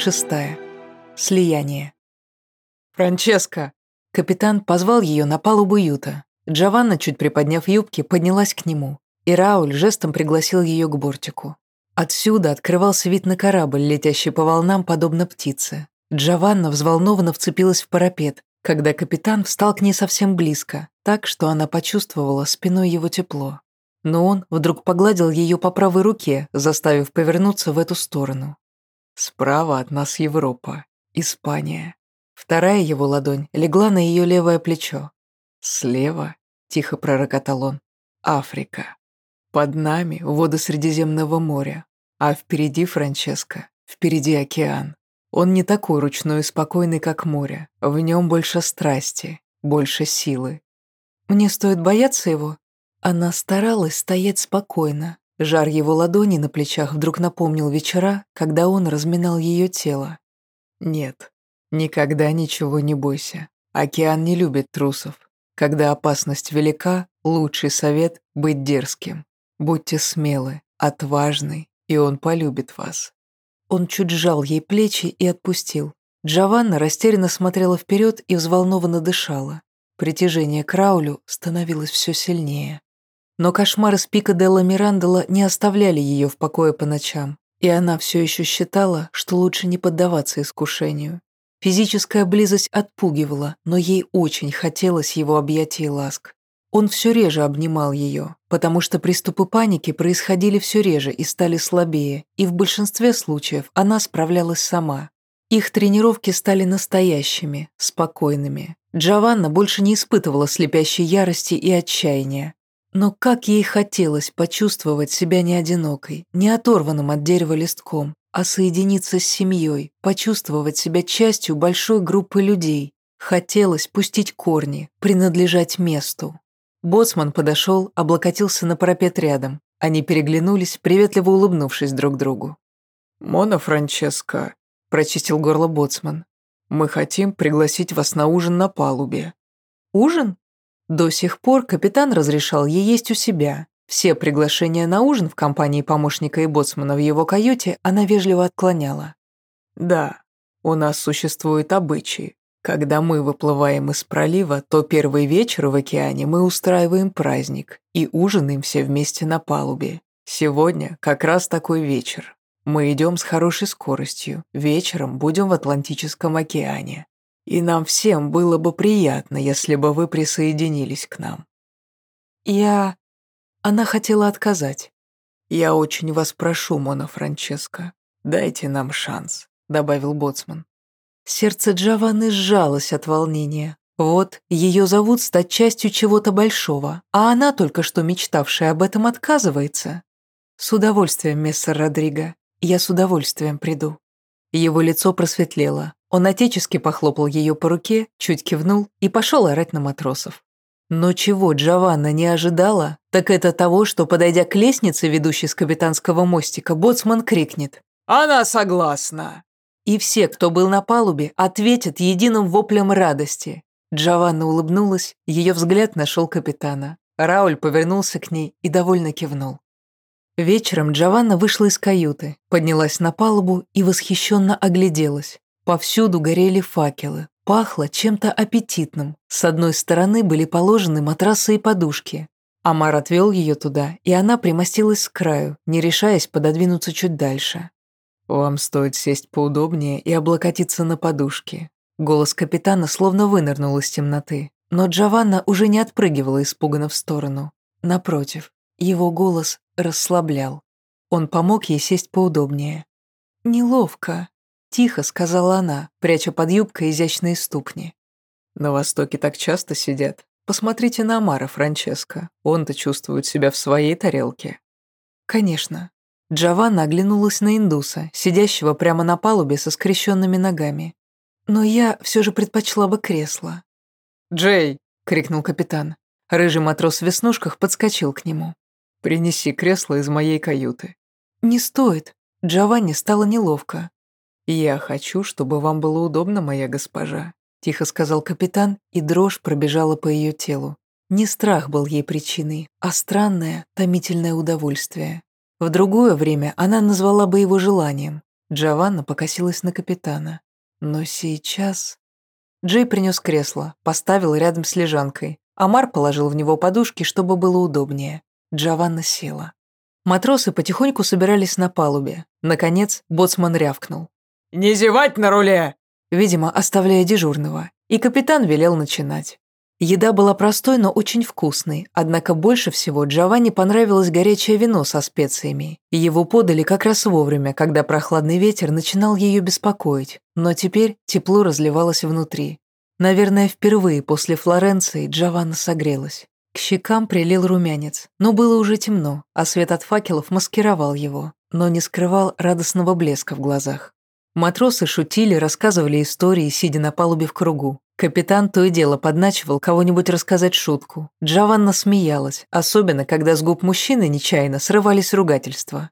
шестая. Слияние. «Франческа!» Капитан позвал ее на палубу юта. Джованна, чуть приподняв юбки, поднялась к нему, и Рауль жестом пригласил ее к бортику. Отсюда открывался вид на корабль, летящий по волнам, подобно птице. Джованна взволнованно вцепилась в парапет, когда капитан встал к ней совсем близко, так что она почувствовала спиной его тепло. Но он вдруг погладил ее по правой руке, заставив повернуться в эту сторону. Справа от нас Европа, Испания. Вторая его ладонь легла на ее левое плечо. Слева, тихо пророкотал он, Африка. Под нами воды Средиземного моря, а впереди Франческо, впереди океан. Он не такой ручной и спокойный, как море. В нем больше страсти, больше силы. Мне стоит бояться его? Она старалась стоять спокойно. Жар его ладони на плечах вдруг напомнил вечера, когда он разминал ее тело. Нет, никогда ничего не бойся. Океан не любит трусов. Когда опасность велика, лучший совет — быть дерзким. Будьте смелы, отважны, и он полюбит вас. Он чуть сжал ей плечи и отпустил. Джованна растерянно смотрела вперед и взволнованно дышала. Притяжение к Раулю становилось все сильнее. Но кошмары с пика Делла Мирандела не оставляли ее в покое по ночам, и она все еще считала, что лучше не поддаваться искушению. Физическая близость отпугивала, но ей очень хотелось его объятий и ласк. Он все реже обнимал ее, потому что приступы паники происходили все реже и стали слабее, и в большинстве случаев она справлялась сама. Их тренировки стали настоящими, спокойными. Джованна больше не испытывала слепящей ярости и отчаяния. Но как ей хотелось почувствовать себя не одинокой, не оторванным от дерева листком, а соединиться с семьей, почувствовать себя частью большой группы людей. Хотелось пустить корни, принадлежать месту. Боцман подошел, облокотился на парапет рядом. Они переглянулись, приветливо улыбнувшись друг другу. «Мона Франческо», – прочистил горло Боцман. «Мы хотим пригласить вас на ужин на палубе». «Ужин?» До сих пор капитан разрешал ей есть у себя. Все приглашения на ужин в компании помощника и боцмана в его каюте она вежливо отклоняла. «Да, у нас существует обычай. Когда мы выплываем из пролива, то первый вечер в океане мы устраиваем праздник и ужинаем все вместе на палубе. Сегодня как раз такой вечер. Мы идем с хорошей скоростью, вечером будем в Атлантическом океане. И нам всем было бы приятно, если бы вы присоединились к нам. Я... Она хотела отказать. Я очень вас прошу, Мона Франческо, дайте нам шанс, добавил Боцман. Сердце Джованны сжалось от волнения. Вот, ее зовут стать частью чего-то большого, а она, только что мечтавшая об этом, отказывается. С удовольствием, мессер Родриго. Я с удовольствием приду. Его лицо просветлело. Он отечески похлопал ее по руке, чуть кивнул и пошел орать на матросов. Но чего Джованна не ожидала, так это того, что, подойдя к лестнице, ведущей с капитанского мостика, боцман крикнет «Она согласна!» И все, кто был на палубе, ответят единым воплем радости. Джованна улыбнулась, ее взгляд нашел капитана. Рауль повернулся к ней и довольно кивнул. Вечером Джованна вышла из каюты, поднялась на палубу и восхищенно огляделась. Повсюду горели факелы, пахло чем-то аппетитным. С одной стороны были положены матрасы и подушки. Амар отвел ее туда, и она примостилась с краю, не решаясь пододвинуться чуть дальше. «Вам стоит сесть поудобнее и облокотиться на подушке». Голос капитана словно вынырнул из темноты, но Джованна уже не отпрыгивала испуганно в сторону. Напротив, его голос расслаблял. Он помог ей сесть поудобнее. «Неловко», — тихо сказала она, пряча под юбкой изящные ступни. «На Востоке так часто сидят. Посмотрите на Амара, Франческо. Он-то чувствует себя в своей тарелке». «Конечно», Джованна оглянулась на индуса, сидящего прямо на палубе со скрещенными ногами. «Но я все же предпочла бы кресло». «Джей!» — крикнул капитан. Рыжий матрос в веснушках подскочил к нему. «Принеси кресло из моей каюты». «Не стоит». Джованни стало неловко. «Я хочу, чтобы вам было удобно, моя госпожа», — тихо сказал капитан, и дрожь пробежала по ее телу. Не страх был ей причиной, а странное, томительное удовольствие. В другое время она назвала бы его желанием. Джованна покосилась на капитана. Но сейчас... Джей принес кресло, поставил рядом с лежанкой. Амар положил в него подушки, чтобы было удобнее. Джованна села. Матросы потихоньку собирались на палубе. Наконец, боцман рявкнул. «Не зевать на руле!» Видимо, оставляя дежурного. И капитан велел начинать. Еда была простой, но очень вкусной, однако больше всего Джованни понравилось горячее вино со специями. Его подали как раз вовремя, когда прохладный ветер начинал ее беспокоить, но теперь тепло разливалось внутри. Наверное, впервые после Флоренции Джованна согрелась. К щекам прилил румянец, но было уже темно, а свет от факелов маскировал его, но не скрывал радостного блеска в глазах. Матросы шутили, рассказывали истории, сидя на палубе в кругу. Капитан то и дело подначивал кого-нибудь рассказать шутку. Джованна смеялась, особенно когда с губ мужчины нечаянно срывались ругательства.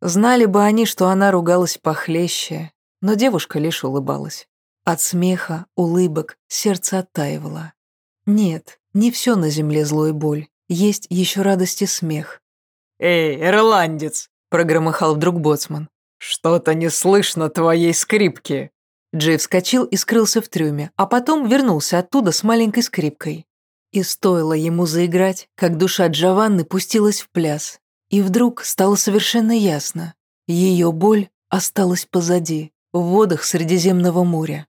Знали бы они, что она ругалась похлеще, но девушка лишь улыбалась. От смеха, улыбок сердце оттаивало. Нет, не все на земле зло и боль. Есть еще радость и смех. «Эй, ирландец!» – прогромыхал вдруг боцман. «Что-то не слышно твоей скрипки!» Джей вскочил и скрылся в трюме, а потом вернулся оттуда с маленькой скрипкой. И стоило ему заиграть, как душа Джованны пустилась в пляс. И вдруг стало совершенно ясно. Ее боль осталась позади, в водах Средиземного моря.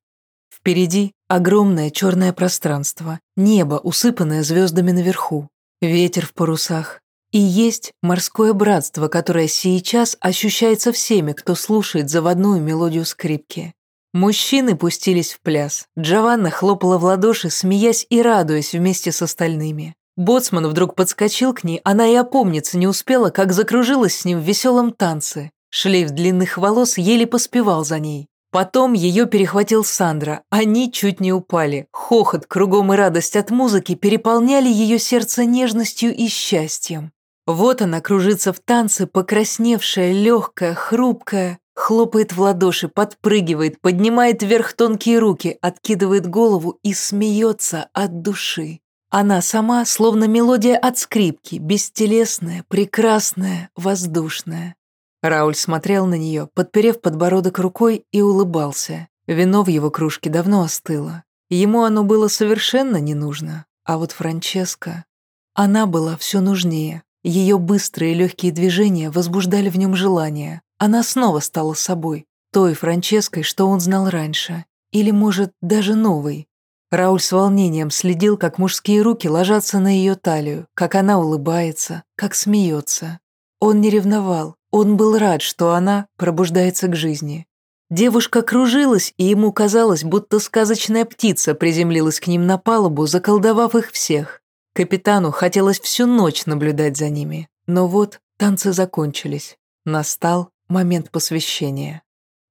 Впереди огромное черное пространство, небо, усыпанное звездами наверху, ветер в парусах. И есть морское братство, которое сейчас ощущается всеми, кто слушает заводную мелодию скрипки. Мужчины пустились в пляс. Джованна хлопала в ладоши, смеясь и радуясь вместе с остальными. Боцман вдруг подскочил к ней, она и опомниться не успела, как закружилась с ним в веселом танце. Шлейф длинных волос еле поспевал за ней. Потом ее перехватил Сандра. Они чуть не упали. Хохот, кругом и радость от музыки переполняли ее сердце нежностью и счастьем. Вот она кружится в танце, покрасневшая, легкая, хрупкая. Хлопает в ладоши, подпрыгивает, поднимает вверх тонкие руки, откидывает голову и смеется от души. Она сама словно мелодия от скрипки, бестелесная, прекрасная, воздушная. Рауль смотрел на нее, подперев подбородок рукой и улыбался. Вино в его кружке давно остыло. Ему оно было совершенно не нужно. А вот Франческа... Она была все нужнее. Ее быстрые легкие движения возбуждали в нем желание. Она снова стала собой, той Франческой, что он знал раньше. Или, может, даже новой. Рауль с волнением следил, как мужские руки ложатся на ее талию, как она улыбается, как смеется. Он не ревновал, он был рад, что она пробуждается к жизни. Девушка кружилась, и ему казалось, будто сказочная птица приземлилась к ним на палубу, заколдовав их всех. Капитану хотелось всю ночь наблюдать за ними. Но вот танцы закончились. Настал момент посвящения.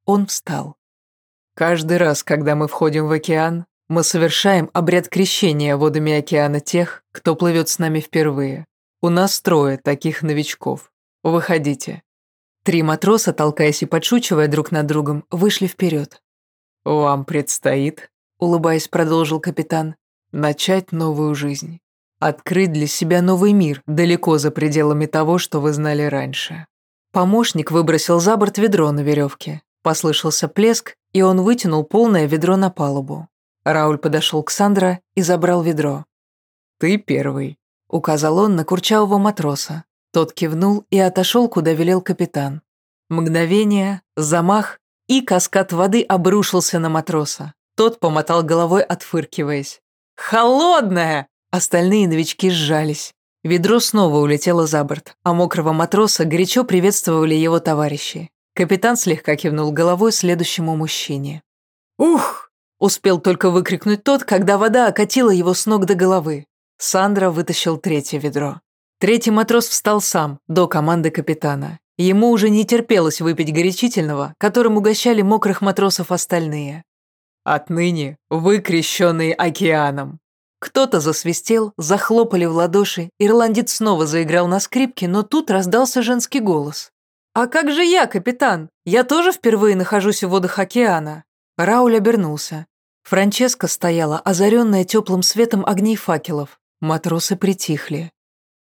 Он встал. Каждый раз, когда мы входим в океан, мы совершаем обряд крещения водами океана тех, кто плывет с нами впервые. У нас трое таких новичков. Выходите. Три матроса, толкаясь и подшучивая друг над другом, вышли вперед. «Вам предстоит», — улыбаясь, продолжил капитан, «начать новую жизнь. Открыть для себя новый мир, далеко за пределами того, что вы знали раньше. Помощник выбросил за борт ведро на веревке. Послышался плеск, и он вытянул полное ведро на палубу. Рауль подошел к Сандра и забрал ведро. «Ты первый», — указал он на курчавого матроса. Тот кивнул и отошел, куда велел капитан. Мгновение, замах, и каскад воды обрушился на матроса. Тот помотал головой, отфыркиваясь. «Холодная!» Остальные новички сжались. Ведро снова улетело за борт, а мокрого матроса горячо приветствовали его товарищи. Капитан слегка кивнул головой следующему мужчине. «Ух!» – успел только выкрикнуть тот, когда вода окатила его с ног до головы. Сандра вытащил третье ведро. Третий матрос встал сам, до команды капитана. Ему уже не терпелось выпить горячительного, которым угощали мокрых матросов остальные. «Отныне вы крещенные океаном», кто-то засвистел, захлопали в ладоши, ирландец снова заиграл на скрипке, но тут раздался женский голос. «А как же я, капитан? Я тоже впервые нахожусь в водах океана». Рауль обернулся. Франческа стояла, озаренная теплым светом огней факелов. Матросы притихли.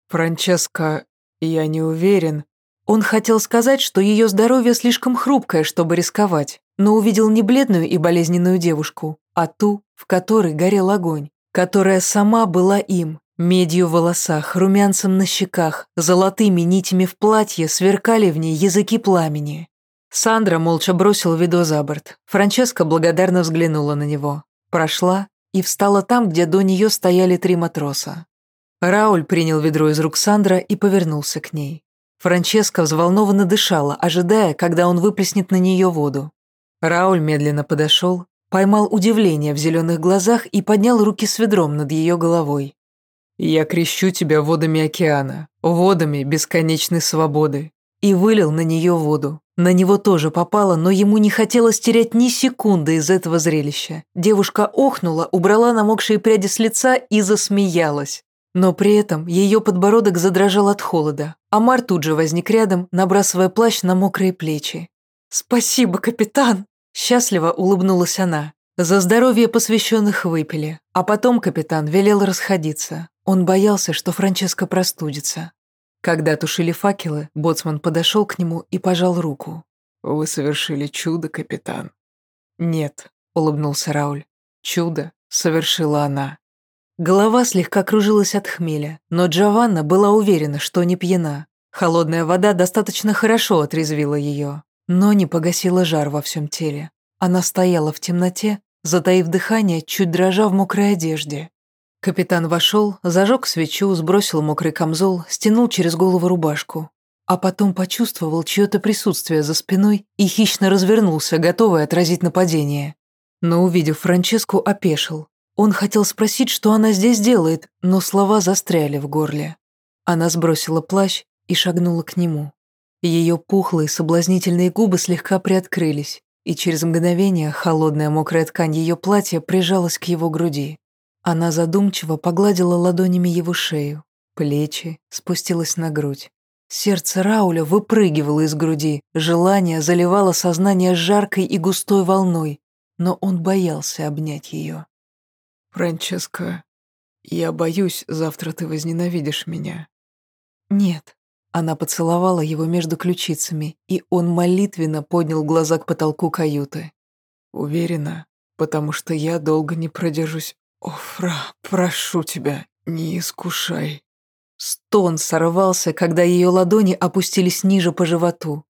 «Франческа, я не уверен». Он хотел сказать, что ее здоровье слишком хрупкое, чтобы рисковать, но увидел не бледную и болезненную девушку, а ту, в которой горел огонь, которая сама была им. Медью в волосах, румянцем на щеках, золотыми нитями в платье сверкали в ней языки пламени. Сандра молча бросил ведо за борт. Франческа благодарно взглянула на него. Прошла и встала там, где до нее стояли три матроса. Рауль принял ведро из рук Сандра и повернулся к ней. Франческа взволнованно дышала, ожидая, когда он выплеснет на нее воду. Рауль медленно подошел, поймал удивление в зеленых глазах и поднял руки с ведром над ее головой. «Я крещу тебя водами океана, водами бесконечной свободы». И вылил на нее воду. На него тоже попало, но ему не хотелось терять ни секунды из этого зрелища. Девушка охнула, убрала намокшие пряди с лица и засмеялась. Но при этом ее подбородок задрожал от холода. Амар тут же возник рядом, набрасывая плащ на мокрые плечи. «Спасибо, капитан!» Счастливо улыбнулась она. За здоровье посвященных выпили, а потом капитан велел расходиться. Он боялся, что Франческо простудится. Когда тушили факелы, боцман подошел к нему и пожал руку. «Вы совершили чудо, капитан». «Нет», — улыбнулся Рауль. «Чудо совершила она». Голова слегка кружилась от хмеля, но Джованна была уверена, что не пьяна. Холодная вода достаточно хорошо отрезвила ее, но не погасила жар во всем теле. Она стояла в темноте, затаив дыхание, чуть дрожа в мокрой одежде. Капитан вошел, зажег свечу, сбросил мокрый камзол, стянул через голову рубашку. А потом почувствовал чье-то присутствие за спиной и хищно развернулся, готовый отразить нападение. Но, увидев Франческу, опешил, он хотел спросить, что она здесь делает, но слова застряли в горле. Она сбросила плащ и шагнула к нему. Ее пухлые соблазнительные губы слегка приоткрылись, и через мгновение холодная мокрая ткань ее платья прижалась к его груди. Она задумчиво погладила ладонями его шею, плечи, спустилась на грудь. Сердце Рауля выпрыгивало из груди, желание заливало сознание жаркой и густой волной, но он боялся обнять ее. «Франческа, я боюсь, завтра ты возненавидишь меня». «Нет». Она поцеловала его между ключицами, и он молитвенно поднял глаза к потолку каюты. «Уверена, потому что я долго не продержусь. О, Фра, прошу тебя, не искушай». Стон сорвался, когда ее ладони опустились ниже по животу.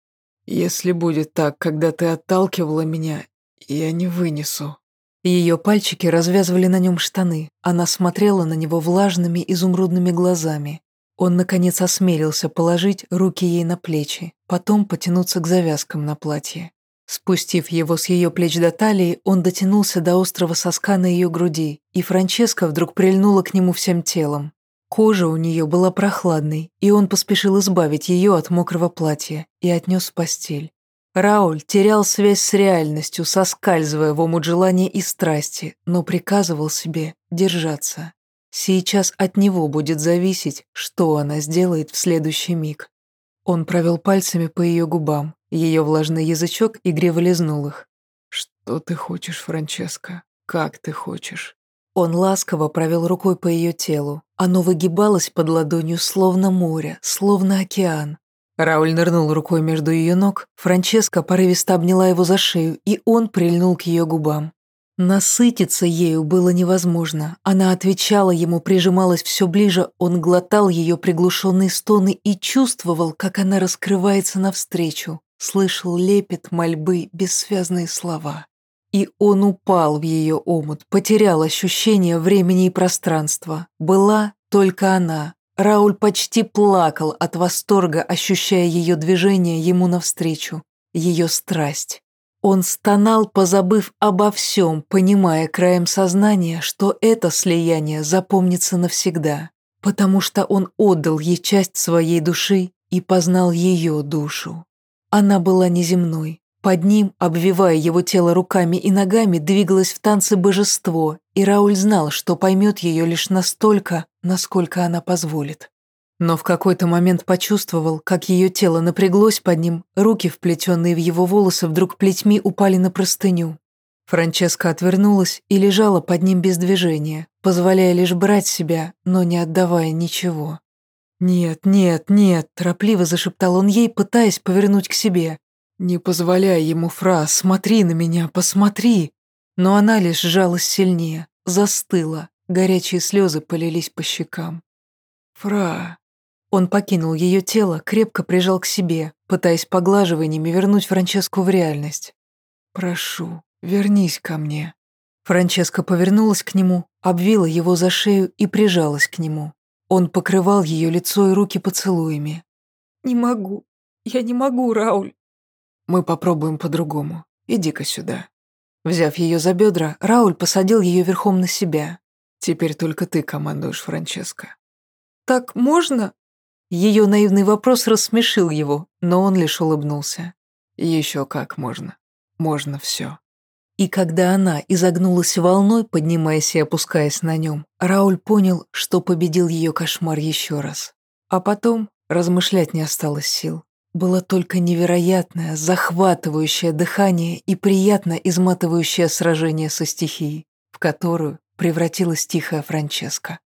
«Если будет так, когда ты отталкивала меня, я не вынесу». Ее пальчики развязывали на нем штаны. Она смотрела на него влажными изумрудными глазами. Он, наконец, осмелился положить руки ей на плечи, потом потянуться к завязкам на платье. Спустив его с ее плеч до талии, он дотянулся до острого соска на ее груди, и Франческа вдруг прильнула к нему всем телом. Кожа у нее была прохладной, и он поспешил избавить ее от мокрого платья и отнес в постель. Рауль терял связь с реальностью, соскальзывая в омут желания и страсти, но приказывал себе держаться. Сейчас от него будет зависеть, что она сделает в следующий миг. Он провел пальцами по ее губам, ее влажный язычок игриво лизнул их. «Что ты хочешь, Франческа? Как ты хочешь?» Он ласково провел рукой по ее телу. Оно выгибалось под ладонью, словно море, словно океан. Рауль нырнул рукой между ее ног, Франческа порывисто обняла его за шею, и он прильнул к ее губам. Насытиться ею было невозможно. Она отвечала ему, прижималась все ближе, он глотал ее приглушенные стоны и чувствовал, как она раскрывается навстречу, слышал лепет, мольбы, бессвязные слова. И он упал в ее омут, потерял ощущение времени и пространства. Была только она, Рауль почти плакал от восторга, ощущая ее движение ему навстречу, ее страсть. Он стонал, позабыв обо всем, понимая краем сознания, что это слияние запомнится навсегда, потому что он отдал ей часть своей души и познал ее душу. Она была неземной. Под ним, обвивая его тело руками и ногами, двигалось в танце божество, и Рауль знал, что поймет ее лишь настолько, насколько она позволит. Но в какой-то момент почувствовал, как ее тело напряглось под ним, руки, вплетенные в его волосы, вдруг плетьми упали на простыню. Франческа отвернулась и лежала под ним без движения, позволяя лишь брать себя, но не отдавая ничего. «Нет, нет, нет», – торопливо зашептал он ей, пытаясь повернуть к себе. «Не позволяй ему, Фра, смотри на меня, посмотри!» Но она лишь сжалась сильнее, застыла, горячие слезы полились по щекам. «Фра...» Он покинул ее тело, крепко прижал к себе, пытаясь поглаживаниями вернуть Франческу в реальность. «Прошу, вернись ко мне». Франческа повернулась к нему, обвила его за шею и прижалась к нему. Он покрывал ее лицо и руки поцелуями. «Не могу. Я не могу, Рауль». «Мы попробуем по-другому. Иди-ка сюда». Взяв ее за бедра, Рауль посадил ее верхом на себя. «Теперь только ты командуешь, Франческо». «Так можно?» Ее наивный вопрос рассмешил его, но он лишь улыбнулся. «Еще как можно. Можно все». И когда она изогнулась волной, поднимаясь и опускаясь на нем, Рауль понял, что победил ее кошмар еще раз. А потом размышлять не осталось сил. Было только невероятное, захватывающее дыхание и приятно изматывающее сражение со стихией, в которую превратилась тихая Франческа.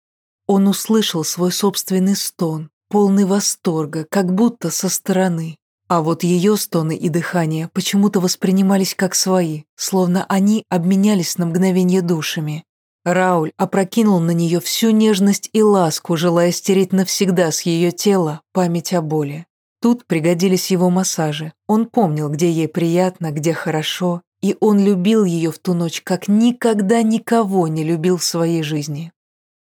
Он услышал свой собственный стон, полный восторга, как будто со стороны, а вот ее стоны и дыхание почему-то воспринимались как свои, словно они обменялись на мгновение душами. Рауль опрокинул на нее всю нежность и ласку, желая стереть навсегда с ее тела память о боли. Тут пригодились его массажи. Он помнил, где ей приятно, где хорошо, и он любил ее в ту ночь, как никогда никого не любил в своей жизни.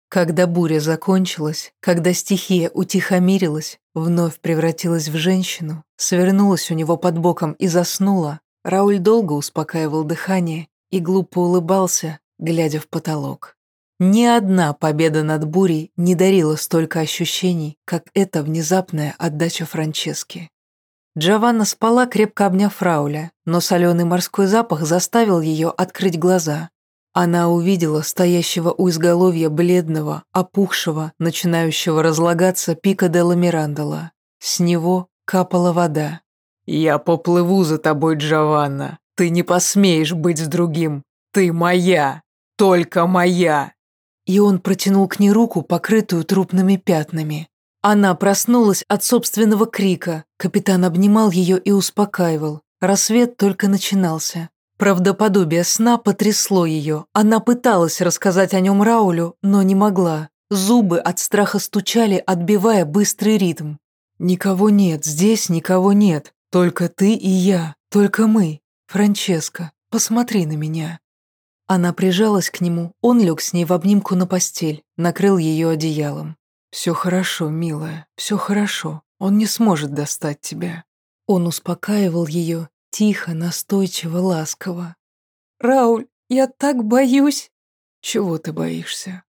Когда буря закончилась, когда стихия утихомирилась, вновь превратилась в женщину, свернулась у него под боком и заснула, Рауль долго успокаивал дыхание и глупо улыбался, глядя в потолок. Ни одна победа над бурей не дарила столько ощущений, как эта внезапная отдача Франчески. Джованна спала, крепко обняв Рауля, но соленый морской запах заставил ее открыть глаза. Она увидела стоящего у изголовья бледного, опухшего, начинающего разлагаться пика Делла Мирандола. С него капала вода. «Я поплыву за тобой, Джованна. Ты не посмеешь быть с другим. Ты моя. Только моя!» И он протянул к ней руку, покрытую трупными пятнами. Она проснулась от собственного крика. Капитан обнимал ее и успокаивал. Рассвет только начинался. Правдоподобие сна потрясло ее. Она пыталась рассказать о нем Раулю, но не могла. Зубы от страха стучали, отбивая быстрый ритм. «Никого нет, здесь никого нет. Только ты и я, только мы. Франческо, посмотри на меня». Она прижалась к нему, он лег с ней в обнимку на постель, накрыл ее одеялом. «Все хорошо, милая, все хорошо. Он не сможет достать тебя». Он успокаивал ее, Тихо, настойчиво, ласково. «Рауль, я так боюсь!» «Чего ты боишься?»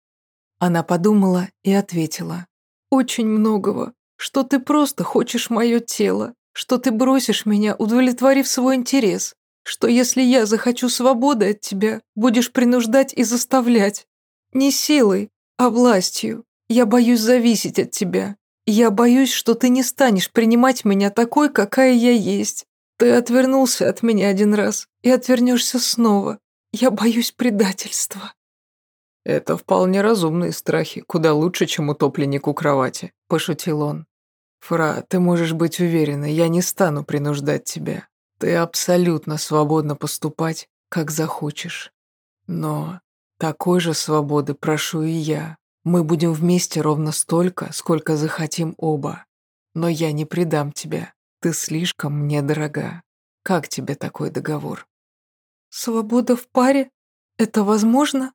Она подумала и ответила. «Очень многого. Что ты просто хочешь мое тело. Что ты бросишь меня, удовлетворив свой интерес. Что если я захочу свободы от тебя, будешь принуждать и заставлять. Не силой, а властью. Я боюсь зависеть от тебя. Я боюсь, что ты не станешь принимать меня такой, какая я есть. Ты отвернулся от меня один раз и отвернешься снова. Я боюсь предательства». «Это вполне разумные страхи, куда лучше, чем утопленник у кровати», – пошутил он. «Фра, ты можешь быть уверена, я не стану принуждать тебя. Ты абсолютно свободна поступать, как захочешь. Но такой же свободы прошу и я. Мы будем вместе ровно столько, сколько захотим оба. Но я не предам тебя. Ты слишком мне дорога. Как тебе такой договор? Свобода в паре? Это возможно?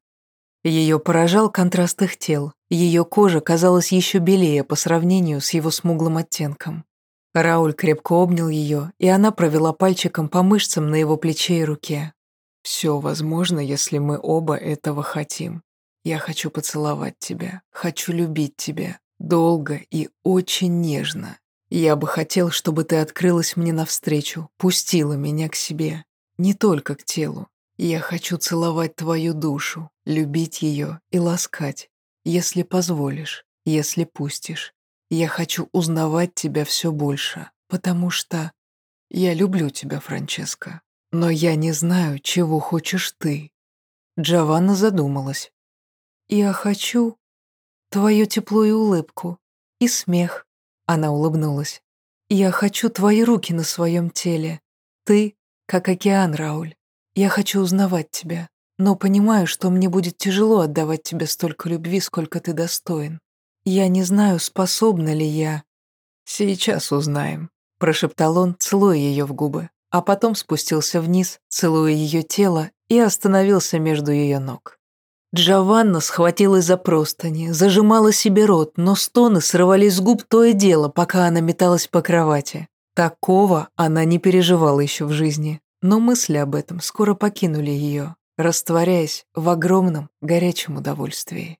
Ее поражал контраст их тел. Ее кожа казалась еще белее по сравнению с его смуглым оттенком. Рауль крепко обнял ее, и она провела пальчиком по мышцам на его плече и руке. «Все возможно, если мы оба этого хотим. Я хочу поцеловать тебя, хочу любить тебя, долго и очень нежно. Я бы хотел, чтобы ты открылась мне навстречу, пустила меня к себе. Не только к телу. Я хочу целовать твою душу, любить ее и ласкать, если позволишь, если пустишь. Я хочу узнавать тебя все больше, потому что я люблю тебя, Франческо, но я не знаю, чего хочешь ты. Джованна задумалась. Я хочу твое тепло и улыбку, И смех. Она улыбнулась. Я хочу твои руки на своем теле. Ты как океан, Рауль. Я хочу узнавать тебя, но понимаю, что мне будет тяжело отдавать тебе столько любви, сколько ты достоин. Я не знаю, способна ли я. Сейчас узнаем, прошептал он, целуя ее в губы, а потом спустился вниз, целуя ее тело и остановился между ее ног. Джованна схватилась за простыни, зажимала себе рот, но стоны срывались с губ то и дело, пока она металась по кровати. Такого она не переживала еще в жизни, но мысли об этом скоро покинули ее, растворяясь в огромном горячем удовольствии.